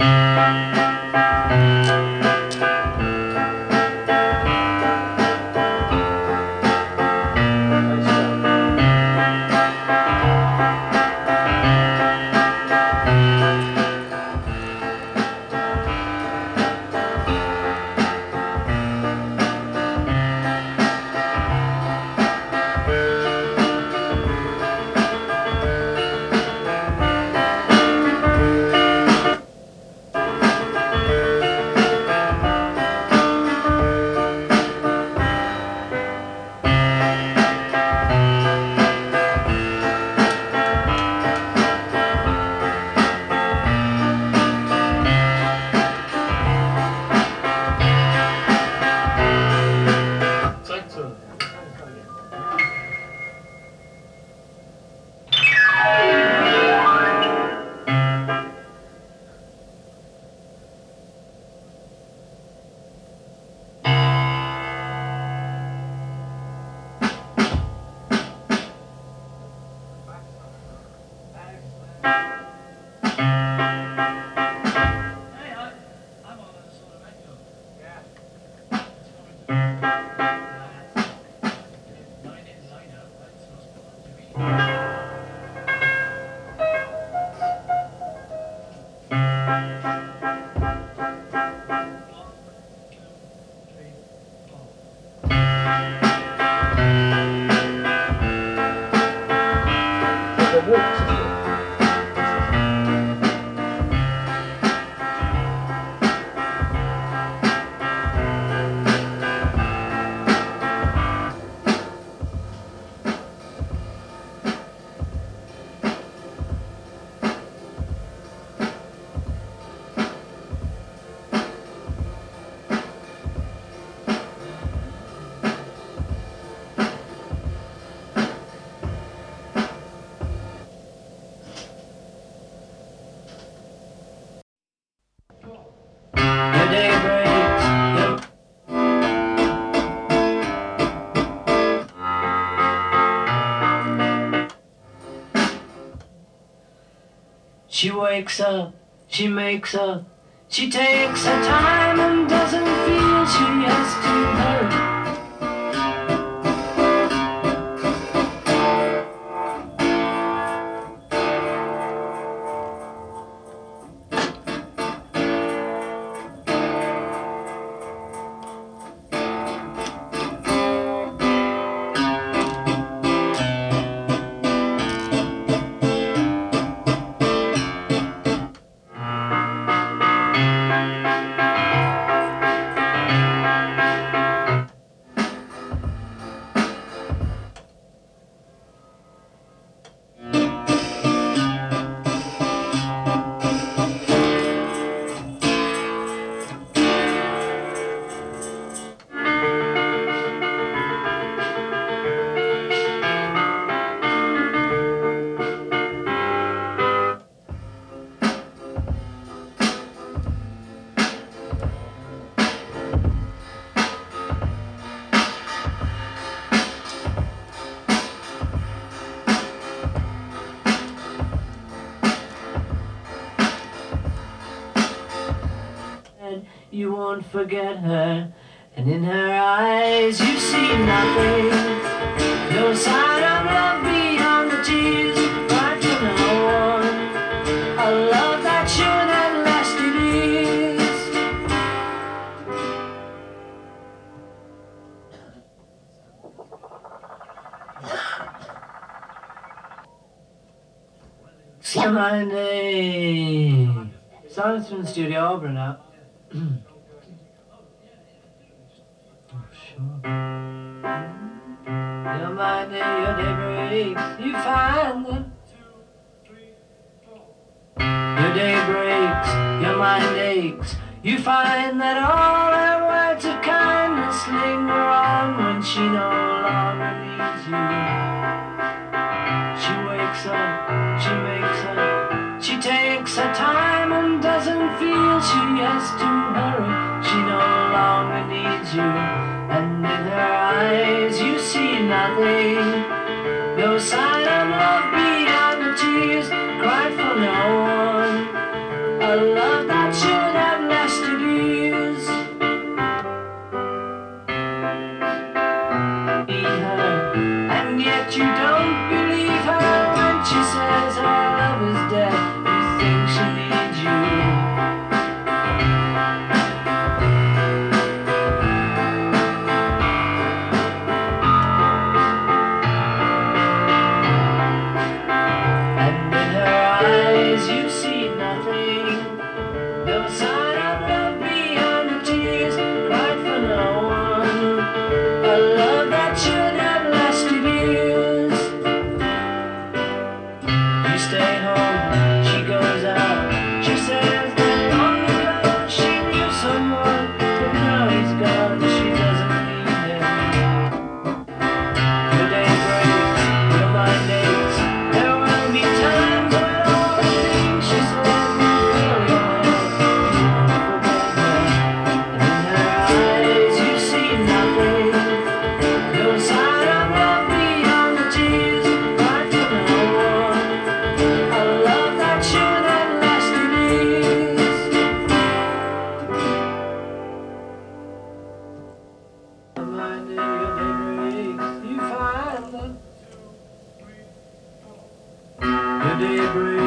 Música She wakes up, she makes up, she takes her time and doesn't feel she has to hurry. And you won't forget her, and in her eyes you see nothing. No sign of love beyond the tears, to no one. A love that should. Say my name. Silence from the studio, over oh, mind and your day breaks, you find them. Your day breaks, your mind aches, you find that all her words of kindness linger on when she no longer needs you. She wakes up, she makes up, she takes her time and doesn't feel she has to hurry. She no longer needs you, stay home. breathe.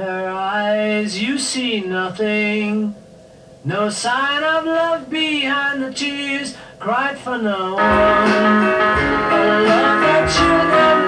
Her eyes you see nothing. No sign of love behind the tears cried for no one. A love that should have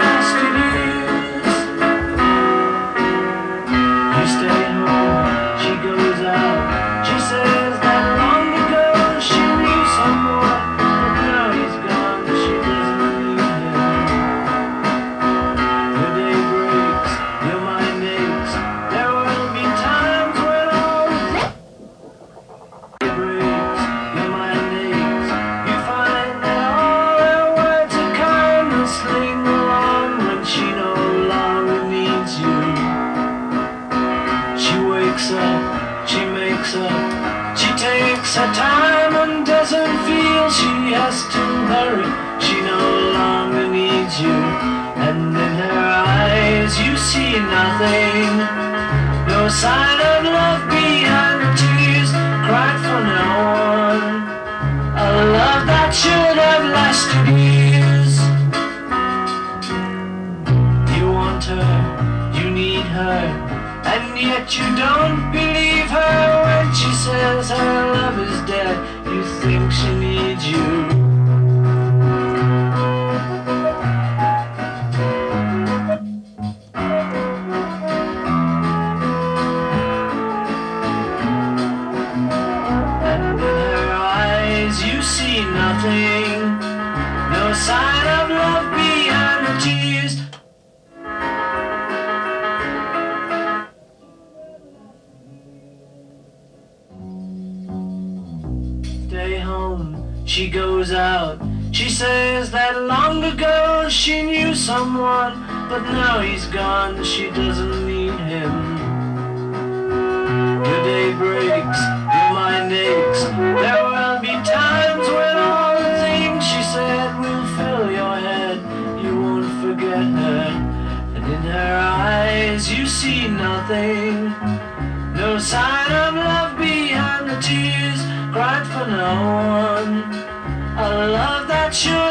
see nothing. No sign of love behind the tears cried for no one. A love that should have lasted years. You want her, you need her, and yet you don't believe her when she says her love is dead. You think she needs you. Sign of love behind the tears. Stay home, she goes out. She says that long ago she knew someone, but now he's gone. She doesn't need him. Your day breaks, your mind aches. There will be times when all her eyes you see nothing. No sign of love behind the tears cried for no one. A love that should.